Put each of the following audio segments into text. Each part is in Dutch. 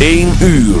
1 uur.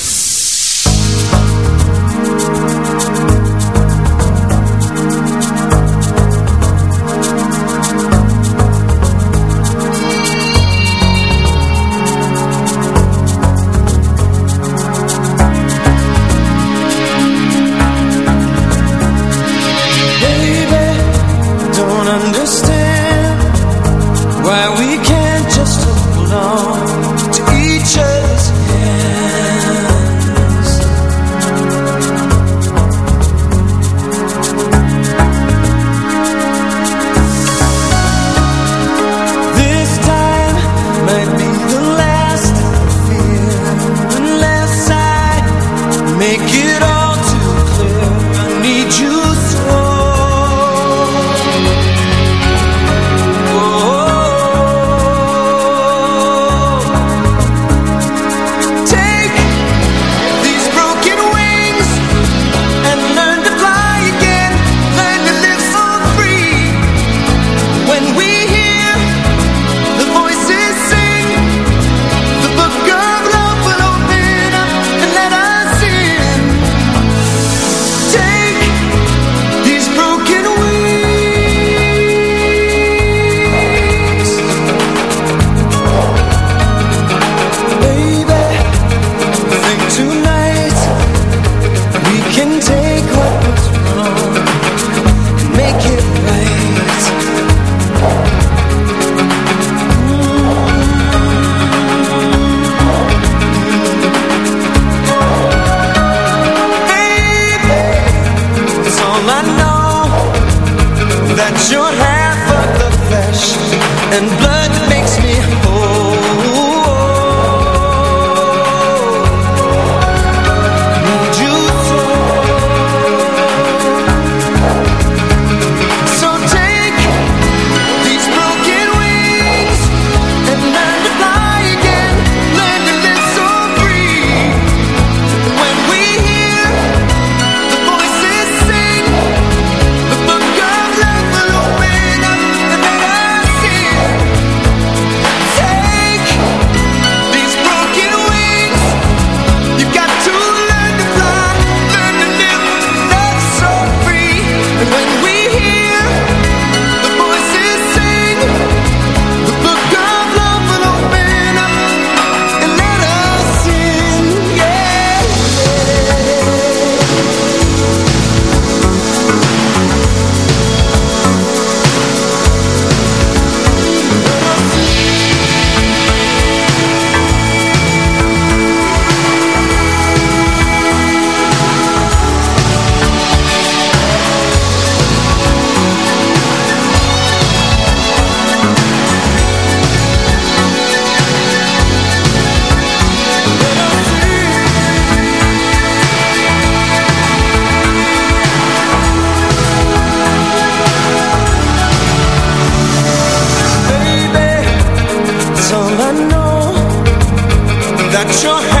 got your hand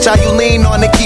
watch how you lean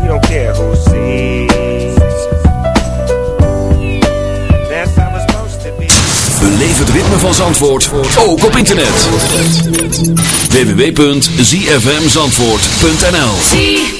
We don't het ritme van Zandvoort, ook op internet. www.zfmzandvoort.nl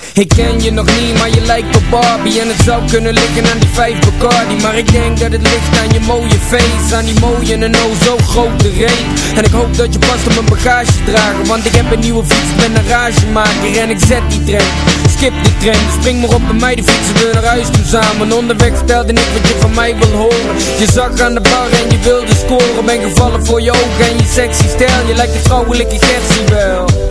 ik ken je nog niet, maar je lijkt op Barbie. En het zou kunnen liggen aan die vijf Bacardi. Maar ik denk dat het ligt aan je mooie face Aan die mooie en oh zo grote reet. En ik hoop dat je past op mijn bagage dragen Want ik heb een nieuwe fiets met een ragemaker. En ik zet die trein, skip die trein Dus spring maar op bij mij, de fietsen we naar huis toe samen. Onderweg stelde ik wat je van mij wil horen. Je zag aan de bar en je wilde scoren. Ben gevallen voor je ogen en je sexy stijl. Je lijkt de vrouwelijke Gertie wel